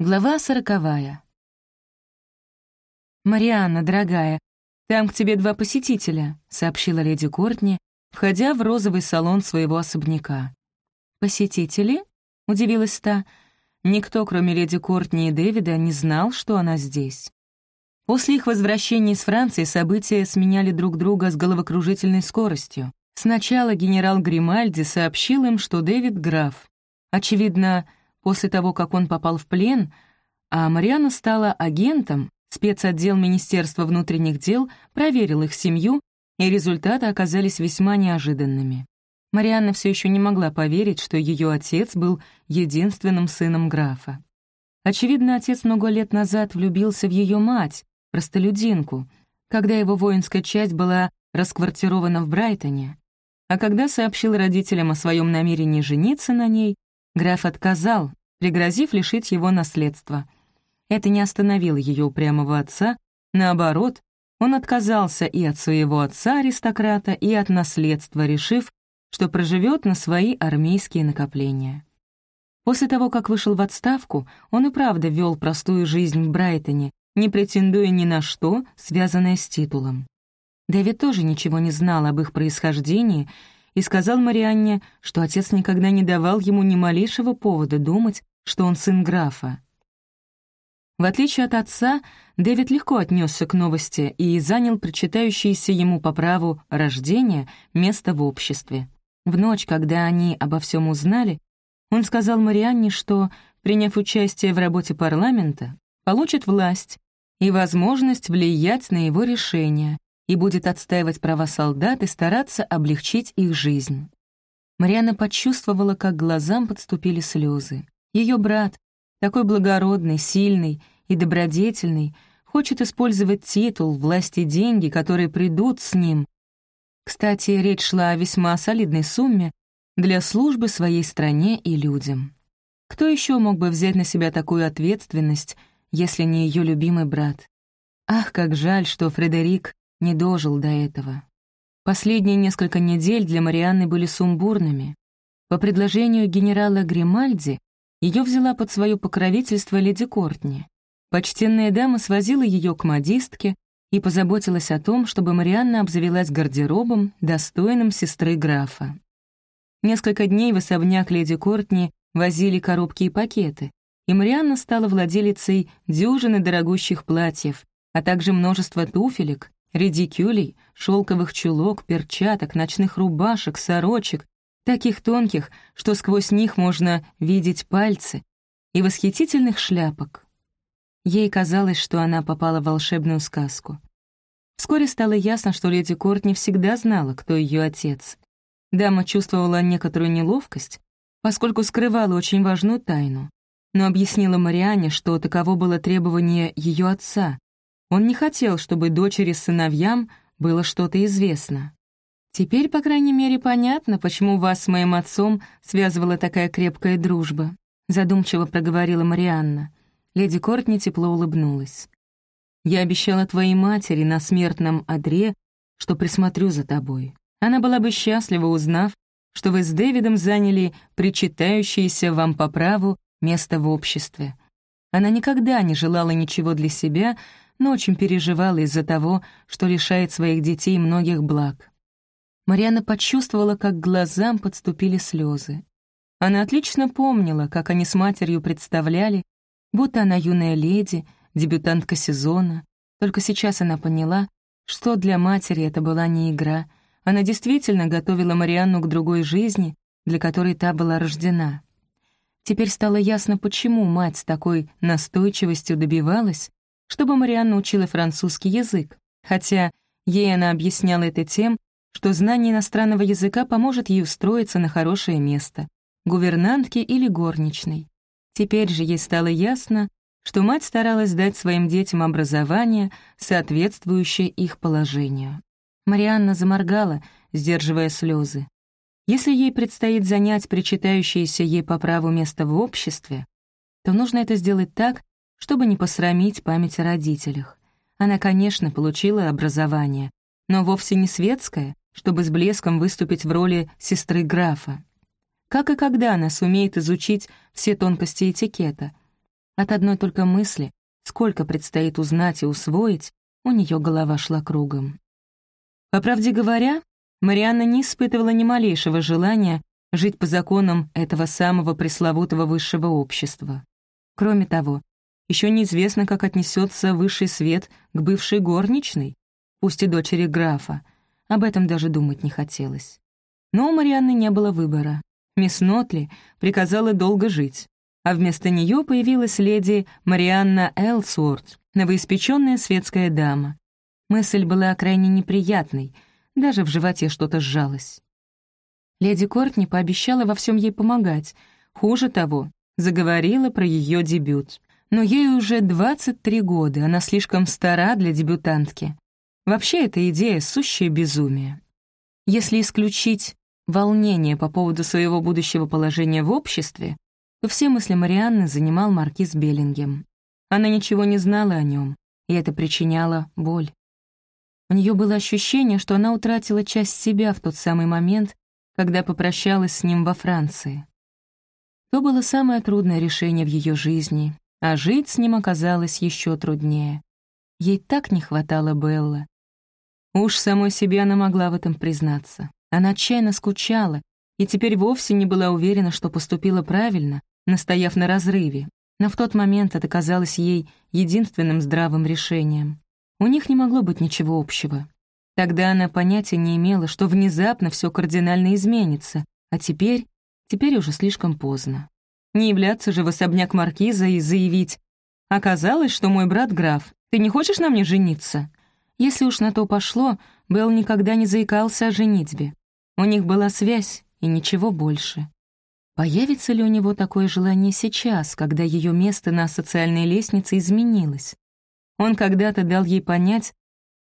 Глава сороковая. «Марианна, дорогая, там к тебе два посетителя», — сообщила леди Кортни, входя в розовый салон своего особняка. «Посетители?» — удивилась та. Никто, кроме леди Кортни и Дэвида, не знал, что она здесь. После их возвращения из Франции события сменяли друг друга с головокружительной скоростью. Сначала генерал Гримальди сообщил им, что Дэвид — граф. Очевидно, После того, как он попал в плен, а Мариана стала агентом, спецотдел Министерства внутренних дел проверил их семью, и результаты оказались весьма неожиданными. Марианна все еще не могла поверить, что ее отец был единственным сыном графа. Очевидно, отец много лет назад влюбился в ее мать, простолюдинку, когда его воинская часть была расквартирована в Брайтоне. А когда сообщил родителям о своем намерении жениться на ней, Граф отказал, пригрозив лишить его наследства. Это не остановило ее упрямого отца, наоборот, он отказался и от своего отца-аристократа, и от наследства, решив, что проживет на свои армейские накопления. После того, как вышел в отставку, он и правда вел простую жизнь в Брайтоне, не претендуя ни на что, связанное с титулом. Дэвид тоже ничего не знал об их происхождении и сказал Марианне, что отец никогда не давал ему ни малейшего повода думать, что он сын графа. В отличие от отца, Дэвид легко отнесся к новости и занял причитающееся ему по праву рождения место в обществе. В ночь, когда они обо всем узнали, он сказал Марианне, что, приняв участие в работе парламента, получит власть и возможность влиять на его решения, и будет отстаивать права солдат и стараться облегчить их жизнь. Марианна почувствовала, как глазам подступили слезы. Ее брат, такой благородный, сильный и добродетельный, хочет использовать титул, власть и деньги, которые придут с ним. Кстати, речь шла о весьма солидной сумме для службы своей стране и людям. Кто еще мог бы взять на себя такую ответственность, если не ее любимый брат? Ах, как жаль, что Фредерик не дожил до этого. Последние несколько недель для Марианны были сумбурными. По предложению генерала Гримальди ее взяла под свое покровительство леди Кортни. Почтенная дама свозила ее к модистке и позаботилась о том, чтобы Марианна обзавелась гардеробом, достойным сестры графа. Несколько дней в особняк леди Кортни возили коробки и пакеты, и Марианна стала владелицей дюжины дорогущих платьев, а также множества туфелек, редикюлей, шелковых чулок, перчаток, ночных рубашек, сорочек, таких тонких, что сквозь них можно видеть пальцы, и восхитительных шляпок. Ей казалось, что она попала в волшебную сказку. Вскоре стало ясно, что леди Корт не всегда знала, кто ее отец. Дама чувствовала некоторую неловкость, поскольку скрывала очень важную тайну, но объяснила Мариане, что таково было требование ее отца, он не хотел, чтобы дочери с сыновьям было что-то известно. Теперь, по крайней мере, понятно, почему вас с моим отцом связывала такая крепкая дружба», задумчиво проговорила Марианна. Леди Кортни тепло улыбнулась. «Я обещала твоей матери на смертном одре, что присмотрю за тобой. Она была бы счастлива, узнав, что вы с Дэвидом заняли причитающееся вам по праву место в обществе. Она никогда не желала ничего для себя, но очень переживала из-за того, что лишает своих детей многих благ. Мариана почувствовала, как глазам подступили слезы. Она отлично помнила, как они с матерью представляли, будто она юная леди, дебютантка сезона. Только сейчас она поняла, что для матери это была не игра. Она действительно готовила Марианну к другой жизни, для которой та была рождена. Теперь стало ясно, почему мать с такой настойчивостью добивалась, чтобы Марианна учила французский язык, хотя ей она объясняла это тем, что знание иностранного языка поможет ей устроиться на хорошее место, гувернантки или горничной. Теперь же ей стало ясно, что мать старалась дать своим детям образование, соответствующее их положению. Марианна заморгала, сдерживая слезы. Если ей предстоит занять причитающееся ей по праву место в обществе, то нужно это сделать так, чтобы не посрамить память о родителях. Она, конечно, получила образование, но вовсе не светское, чтобы с блеском выступить в роли сестры графа. Как и когда она сумеет изучить все тонкости этикета? От одной только мысли, сколько предстоит узнать и усвоить, у нее голова шла кругом. По правде говоря, Марианна не испытывала ни малейшего желания жить по законам этого самого пресловутого высшего общества. Кроме того, еще неизвестно, как отнесется высший свет к бывшей горничной, пусть и дочери графа. Об этом даже думать не хотелось. Но у Марианны не было выбора. Мисс Нотли приказала долго жить, а вместо нее появилась леди Марианна Элсуорт, новоиспеченная светская дама. Мысль была крайне неприятной, даже в животе что-то сжалось. Леди Кортни пообещала во всем ей помогать. Хуже того, заговорила про ее дебют. Но ей уже 23 года, она слишком стара для дебютантки. Вообще, эта идея — сущее безумие. Если исключить волнение по поводу своего будущего положения в обществе, то все мысли Марианны занимал маркиз Беллингем. Она ничего не знала о нем, и это причиняло боль. У нее было ощущение, что она утратила часть себя в тот самый момент, когда попрощалась с ним во Франции. То было самое трудное решение в ее жизни, а жить с ним оказалось еще труднее. Ей так не хватало Белла. Уж самой себе она могла в этом признаться. Она отчаянно скучала и теперь вовсе не была уверена, что поступила правильно, настояв на разрыве, но в тот момент это казалось ей единственным здравым решением. У них не могло быть ничего общего. Тогда она понятия не имела, что внезапно все кардинально изменится, а теперь, теперь уже слишком поздно. Не являться же в особняк маркиза и заявить «Оказалось, что мой брат граф, ты не хочешь на мне жениться?» Если уж на то пошло, Белл никогда не заикался о женитьбе. У них была связь и ничего больше. Появится ли у него такое желание сейчас, когда ее место на социальной лестнице изменилось? Он когда-то дал ей понять,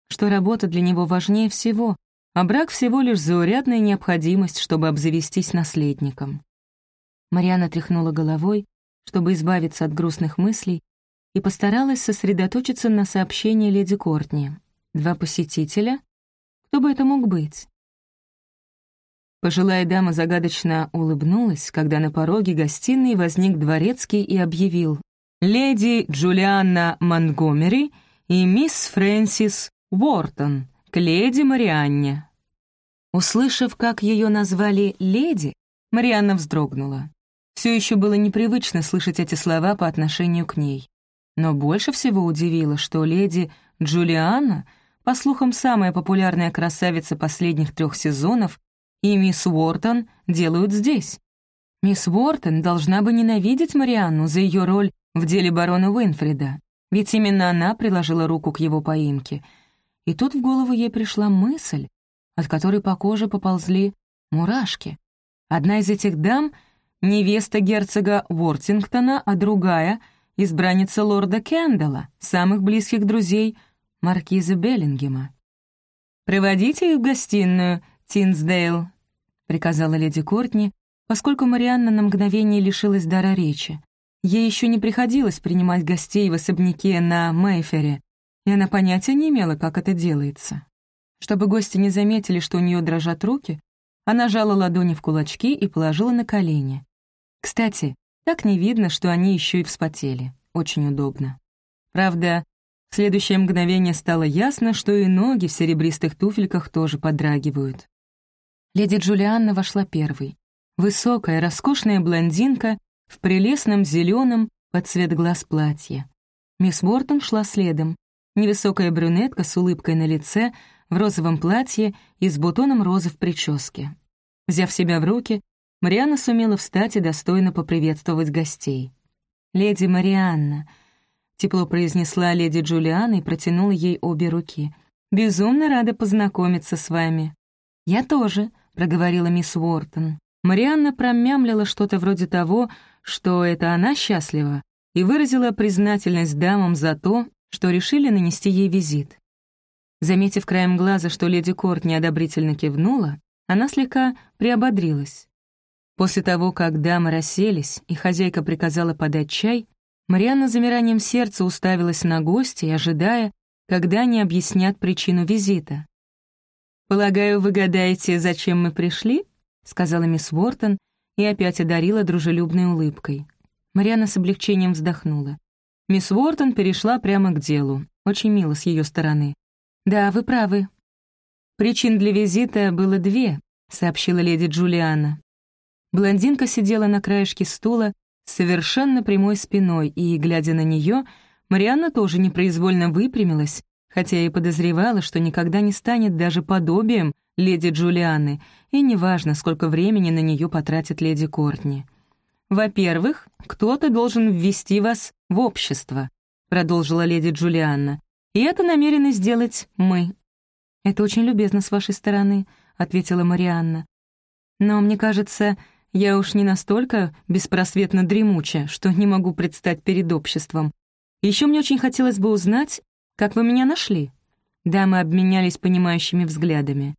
что работа для него важнее всего, а брак всего лишь заурядная необходимость, чтобы обзавестись наследником. Мариана тряхнула головой, чтобы избавиться от грустных мыслей, и постаралась сосредоточиться на сообщении леди Кортни. Два посетителя? Кто бы это мог быть? Пожилая дама загадочно улыбнулась, когда на пороге гостиной возник дворецкий и объявил «Леди Джулианна Монгомери и мисс Фрэнсис Уортон, к леди Марианне». Услышав, как ее назвали «леди», Марианна вздрогнула. Все еще было непривычно слышать эти слова по отношению к ней. Но больше всего удивило, что леди Джулианна, по слухам, самая популярная красавица последних трех сезонов, и мисс Уортон делают здесь. Мисс Уортон должна бы ненавидеть Марианну за ее роль в деле барона Уинфрида, ведь именно она приложила руку к его поимке — и тут в голову ей пришла мысль, от которой по коже поползли мурашки. Одна из этих дам — невеста герцога Уортингтона, а другая — избранница лорда Кендалла, самых близких друзей маркиза Беллингема. «Проводите их в гостиную, Тинсдейл», — приказала леди Кортни, поскольку Марианна на мгновение лишилась дара речи. Ей еще не приходилось принимать гостей в особняке на Мейфере, и она понятия не имела, как это делается. Чтобы гости не заметили, что у нее дрожат руки, она жала ладони в кулачки и положила на колени. Кстати, так не видно, что они еще и вспотели. Очень удобно. Правда, в следующее мгновение стало ясно, что и ноги в серебристых туфельках тоже подрагивают. Леди Джулианна вошла первой. Высокая, роскошная блондинка в прелестном зеленом под цвет глаз платье. Мисс Уортон шла следом, Невысокая брюнетка с улыбкой на лице, в розовом платье и с бутоном розы в прическе. Взяв себя в руки, Марианна сумела встать и достойно поприветствовать гостей. «Леди Марианна», — тепло произнесла леди Джулиана и протянула ей обе руки. «Безумно рада познакомиться с вами». «Я тоже», — проговорила мисс Уортон. Марианна промямлила что-то вроде того, что это она счастлива, и выразила признательность дамам за то, что решили нанести ей визит. Заметив краем глаза, что леди Корт неодобрительно кивнула, она слегка приободрилась. После того, как дамы расселись и хозяйка приказала подать чай, Марианна замиранием сердца уставилась на гостей, ожидая, когда они объяснят причину визита. «Полагаю, вы гадаете, зачем мы пришли?» — сказала мисс Уортон и опять одарила дружелюбной улыбкой. Марианна с облегчением вздохнула. Мисс Уортон перешла прямо к делу. Очень мило с ее стороны. «Да, вы правы. Причин для визита было две», — сообщила леди Джулиана. Блондинка сидела на краешке стула совершенно прямой спиной, и, глядя на нее, Марианна тоже непроизвольно выпрямилась, хотя и подозревала, что никогда не станет даже подобием леди Джулианы, и неважно, сколько времени на нее потратит леди Кортни. «Во-первых, кто-то должен ввести вас в общество», — продолжила леди Джулианна, «и это намерены сделать мы». «Это очень любезно с вашей стороны», — ответила Марианна. «Но мне кажется, я уж не настолько беспросветно дремуча, что не могу предстать перед обществом. Еще мне очень хотелось бы узнать, как вы меня нашли». Дамы обменялись понимающими взглядами.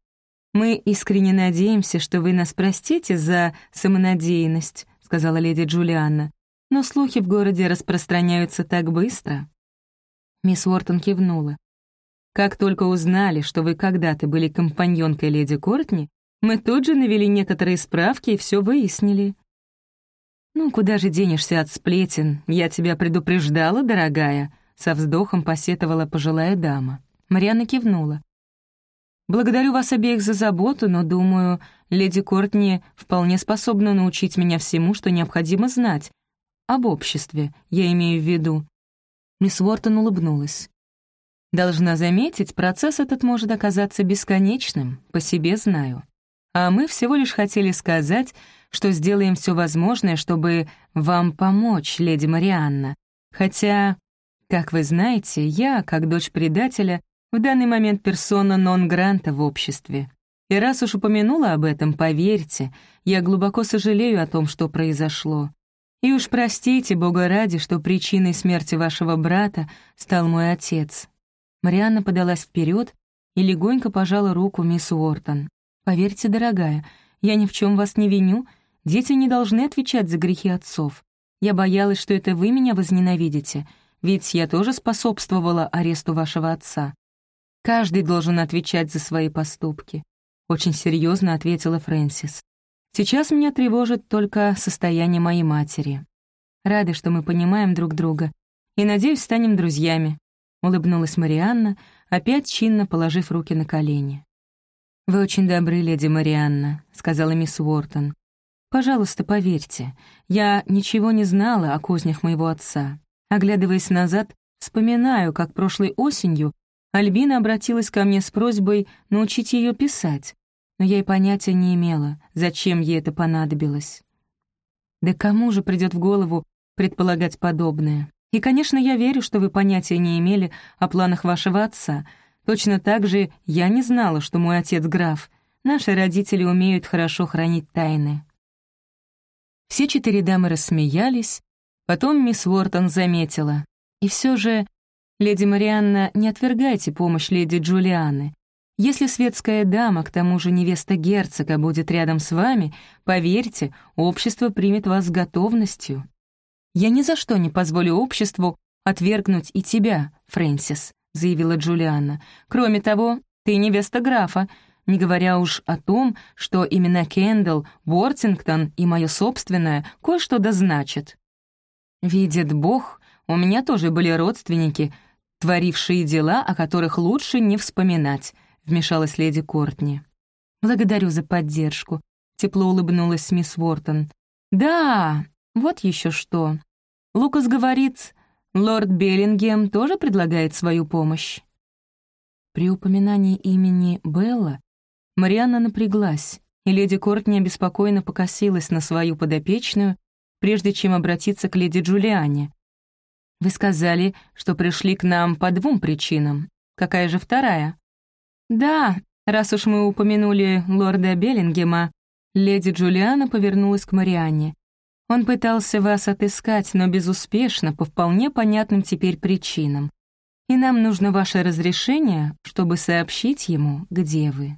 «Мы искренне надеемся, что вы нас простите за самонадеянность», — сказала леди Джулианна. «Но слухи в городе распространяются так быстро». Мисс Уортон кивнула. «Как только узнали, что вы когда-то были компаньонкой леди Кортни, мы тут же навели некоторые справки и все выяснили». «Ну, куда же денешься от сплетен? Я тебя предупреждала, дорогая», — со вздохом посетовала пожилая дама. Марианна кивнула. Благодарю вас обеих за заботу, но, думаю, леди Кортни вполне способна научить меня всему, что необходимо знать. Об обществе, я имею в виду». Мисс Уортон улыбнулась. «Должна заметить, процесс этот может оказаться бесконечным, по себе знаю. А мы всего лишь хотели сказать, что сделаем все возможное, чтобы вам помочь, леди Марианна. Хотя, как вы знаете, я, как дочь предателя, в данный момент персона нон-гранта в обществе. И раз уж упомянула об этом, поверьте, я глубоко сожалею о том, что произошло. И уж простите, Бога ради, что причиной смерти вашего брата стал мой отец». Марианна подалась вперед и легонько пожала руку мисс Уортон. «Поверьте, дорогая, я ни в чем вас не виню, дети не должны отвечать за грехи отцов. Я боялась, что это вы меня возненавидите, ведь я тоже способствовала аресту вашего отца. Каждый должен отвечать за свои поступки», — очень серьезно ответила Фрэнсис. «Сейчас меня тревожит только состояние моей матери. Рада, что мы понимаем друг друга, и, надеюсь, станем друзьями», — улыбнулась Марианна, опять чинно положив руки на колени. «Вы очень добры, леди Марианна», — сказала мисс Уортон. «Пожалуйста, поверьте, я ничего не знала о кознях моего отца. Оглядываясь назад, вспоминаю, как прошлой осенью Альбина обратилась ко мне с просьбой научить ее писать, но я и понятия не имела, зачем ей это понадобилось. Да кому же придет в голову предполагать подобное? И, конечно, я верю, что вы понятия не имели о планах вашего отца. Точно так же я не знала, что мой отец граф. Наши родители умеют хорошо хранить тайны. Все четыре дамы рассмеялись, потом мисс Уортон заметила. И все же «Леди Марианна, не отвергайте помощь леди Джулианы. Если светская дама, к тому же невеста герцога, будет рядом с вами, поверьте, общество примет вас с готовностью. Я ни за что не позволю обществу отвергнуть и тебя, Фрэнсис», — заявила Джулианна. «Кроме того, ты невеста графа, не говоря уж о том, что именно Кендалл, Уортингтон и мое собственное кое-что дозначат. Видит Бог, у меня тоже были родственники — творившие дела, о которых лучше не вспоминать», — вмешалась леди Кортни. «Благодарю за поддержку», — тепло улыбнулась мисс Уортон. «Да, вот еще что. Лукас говорит, лорд Беллингем тоже предлагает свою помощь». При упоминании имени Белла Марианна напряглась, и леди Кортни обеспокоенно покосилась на свою подопечную, прежде чем обратиться к леди Джулиане. Вы сказали, что пришли к нам по двум причинам. Какая же вторая? Да, раз уж мы упомянули лорда Беллингема, леди Джулиана повернулась к Марианне. Он пытался вас отыскать, но безуспешно, по вполне понятным теперь причинам. И нам нужно ваше разрешение, чтобы сообщить ему, где вы.